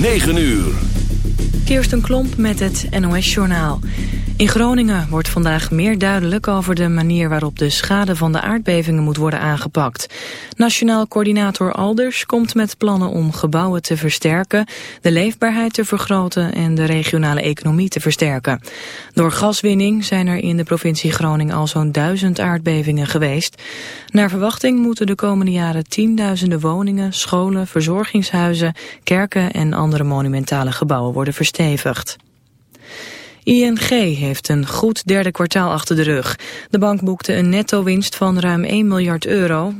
9 uur. Kirsten Klomp met het NOS-journaal. In Groningen wordt vandaag meer duidelijk over de manier waarop de schade van de aardbevingen moet worden aangepakt. Nationaal coördinator Alders komt met plannen om gebouwen te versterken, de leefbaarheid te vergroten en de regionale economie te versterken. Door gaswinning zijn er in de provincie Groningen al zo'n duizend aardbevingen geweest. Naar verwachting moeten de komende jaren tienduizenden woningen, scholen, verzorgingshuizen, kerken en andere monumentale gebouwen worden verstevigd. ING heeft een goed derde kwartaal achter de rug. De bank boekte een netto-winst van ruim 1 miljard euro,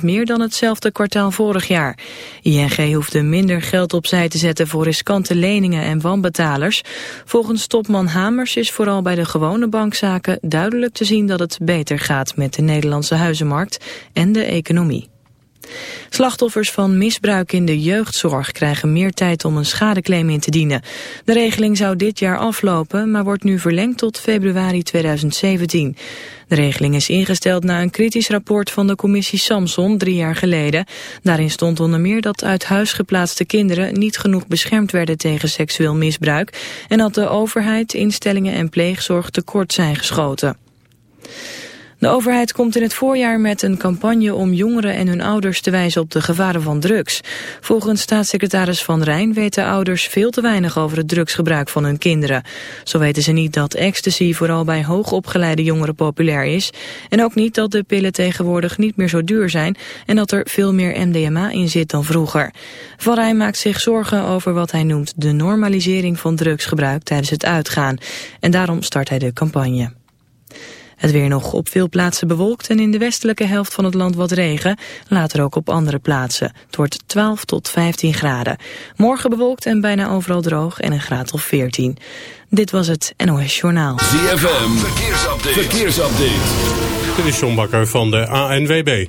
7% meer dan hetzelfde kwartaal vorig jaar. ING hoefde minder geld opzij te zetten voor riskante leningen en wanbetalers. Volgens topman Hamers is vooral bij de gewone bankzaken duidelijk te zien dat het beter gaat met de Nederlandse huizenmarkt en de economie. Slachtoffers van misbruik in de jeugdzorg krijgen meer tijd om een schadeclaim in te dienen. De regeling zou dit jaar aflopen, maar wordt nu verlengd tot februari 2017. De regeling is ingesteld na een kritisch rapport van de commissie Samson drie jaar geleden. Daarin stond onder meer dat uit huis geplaatste kinderen niet genoeg beschermd werden tegen seksueel misbruik en dat de overheid, instellingen en pleegzorg tekort zijn geschoten. De overheid komt in het voorjaar met een campagne om jongeren en hun ouders te wijzen op de gevaren van drugs. Volgens staatssecretaris Van Rijn weten ouders veel te weinig over het drugsgebruik van hun kinderen. Zo weten ze niet dat ecstasy vooral bij hoogopgeleide jongeren populair is. En ook niet dat de pillen tegenwoordig niet meer zo duur zijn en dat er veel meer MDMA in zit dan vroeger. Van Rijn maakt zich zorgen over wat hij noemt de normalisering van drugsgebruik tijdens het uitgaan. En daarom start hij de campagne. Het weer nog op veel plaatsen bewolkt en in de westelijke helft van het land wat regen. Later ook op andere plaatsen. Het wordt 12 tot 15 graden. Morgen bewolkt en bijna overal droog en een graad of 14. Dit was het NOS Journaal. ZFM, verkeersupdate. verkeersupdate. Dit is John Bakker van de ANWB.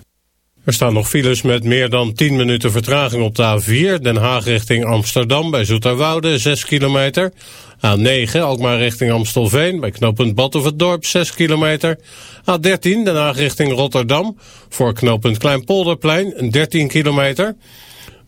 Er staan nog files met meer dan 10 minuten vertraging op de A4... Den Haag richting Amsterdam bij Zoeterwoude, 6 kilometer... A9, Alkmaar richting Amstelveen, bij knooppunt Badhoevedorp 6 kilometer. A13, Den Haag richting Rotterdam, voor knooppunt Kleinpolderplein 13 kilometer.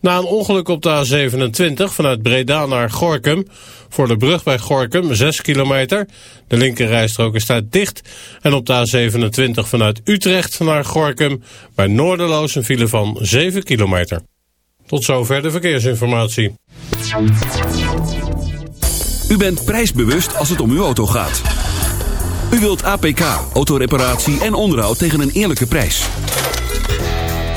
Na een ongeluk op de A27 vanuit Breda naar Gorkum, voor de brug bij Gorkum 6 kilometer. De linkerrijstrook is daar dicht. En op de A27 vanuit Utrecht naar Gorkum, bij Noorderloos een file van 7 kilometer. Tot zover de verkeersinformatie. U bent prijsbewust als het om uw auto gaat. U wilt APK, autoreparatie en onderhoud tegen een eerlijke prijs.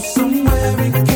somewhere in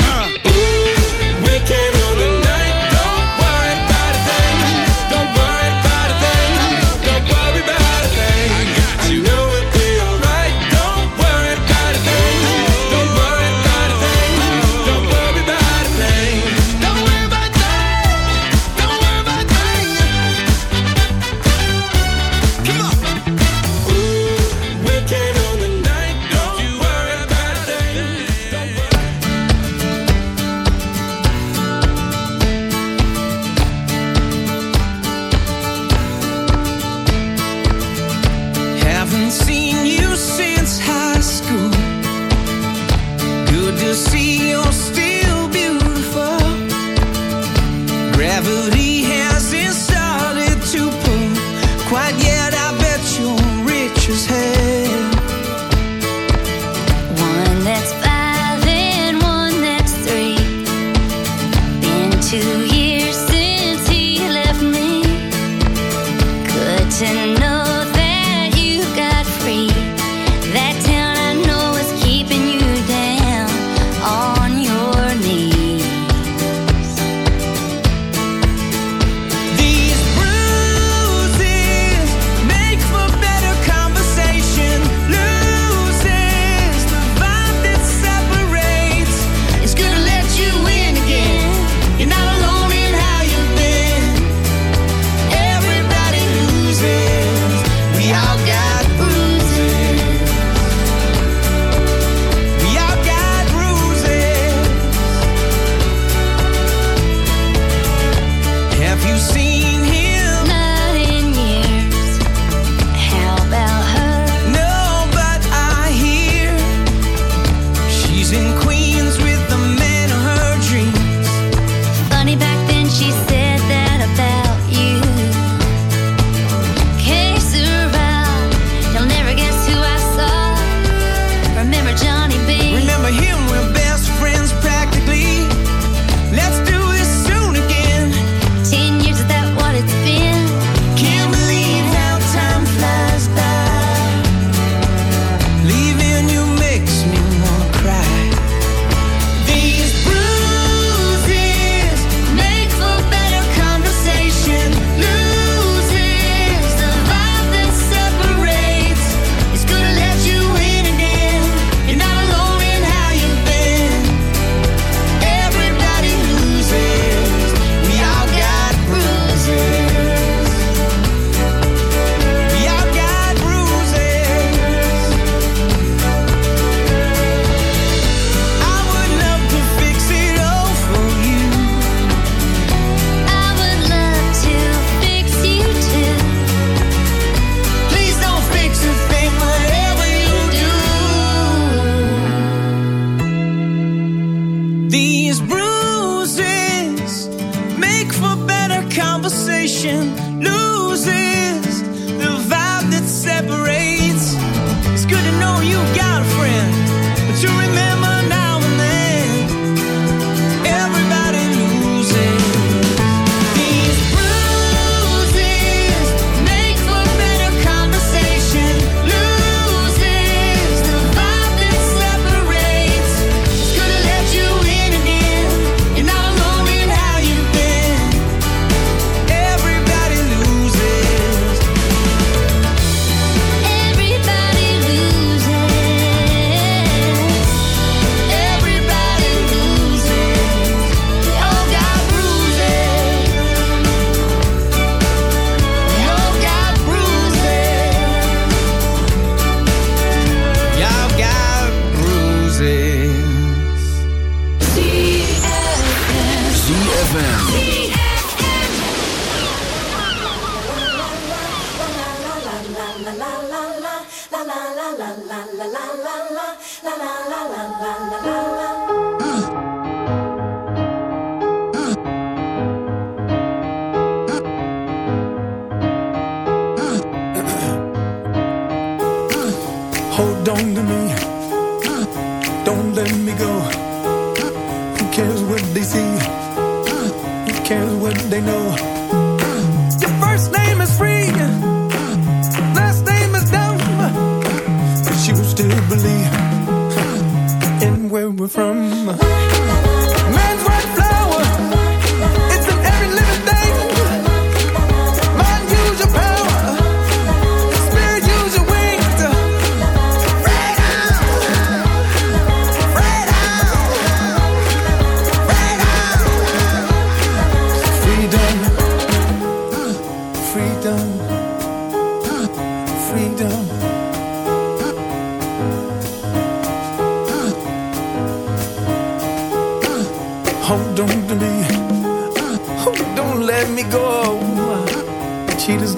where we're from. Man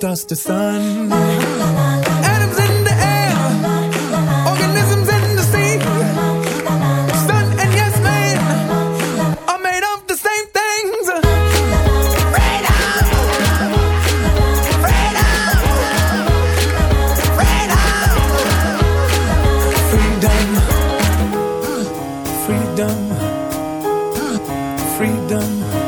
dust to sun. Atoms in the air, organisms in the sea. Sun and yes, man are made of the same things. Freedom, freedom, freedom, freedom. freedom. freedom.